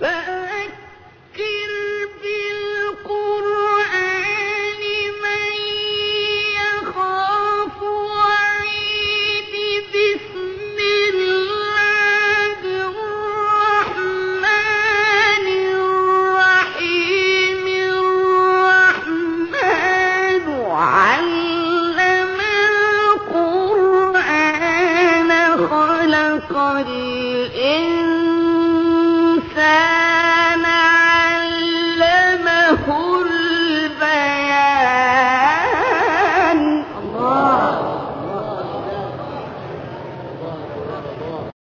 فَذَكِّرْ بِالْقُرْآنِ مَن يَخَافُ وَعِيدِ اللَّهِ الرَّحْمَٰنِ الرَّحْمَٰنُ عَلَّمَ الْقُرْآنَ خَلَقَ الْإِنسَانَ